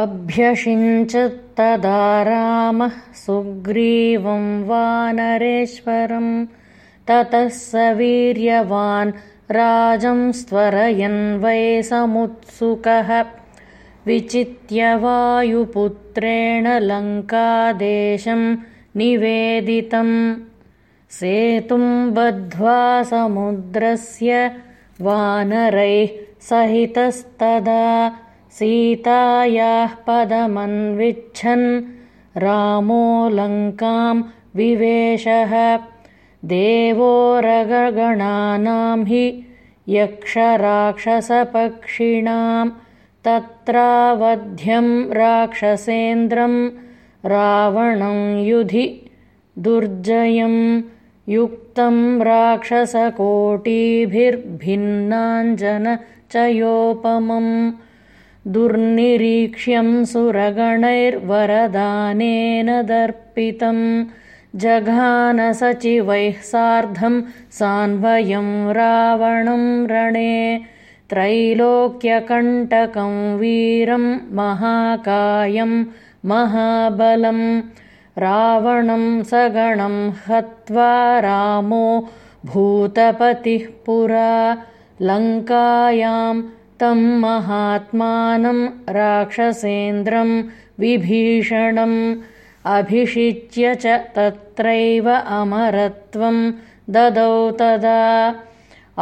अभ्यषिञ्चत्तदा रामः सुग्रीवं वानरेश्वरं ततः स वीर्यवान् राजं वै समुत्सुकः। विचित्य वायुपुत्रेण लङ्कादेशं निवेदितं। सेतुं बद्ध्वा समुद्रस्य वानरैः सहितस्तदा सीतायाः पदमन्विच्छन् रामो लङ्कां विवेशः। देवोरगणानां हि यक्षराक्षसपक्षिणां तत्रावध्यं राक्षसेन्द्रं रावणं युधि दुर्जयं युक्तं राक्षसकोटिभिर्भिन्नाञ्जनचयोपमम् दुर्निरीक्ष्यं सुरगणैर्वरदानेन दर्पितं जघानसचिवैः सार्धं सान्वयं रावणं रणे त्रैलोक्यकण्टकं वीरं महाकायं महाबलं रावणं सगणं हत्वा रामो भूतपतिः पुरा लङ्कायां तं महात्मानं राक्षसेन्द्रं विभीषणम् अभिषिच्य च तत्रैव अमरत्वं ददौ तदा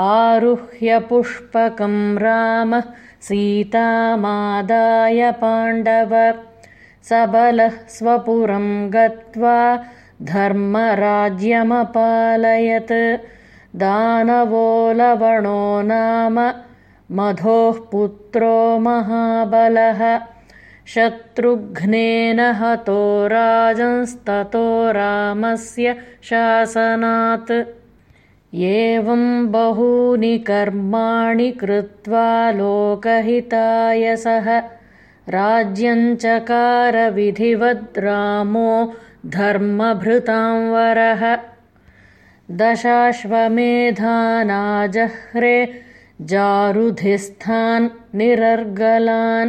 आरुह्य पुष्पकं रामः सीतामादाय पाण्डव सबलः स्वपुरं गत्वा धर्मराज्यमपालयत् दानवो लवणो नाम मधोः पुत्रो महाबलः। शत्रुघ्नेन हतो राजंस्ततो रामस्य शासनात्। एवं बहूनि कर्माणि कृत्वा लोकहिताय सः राज्यञ्चकारविधिवद् रामो धर्मभृतां वरः। दशाश्वमेधानाजह्रे जारुधिस्थान् निरर्गलान्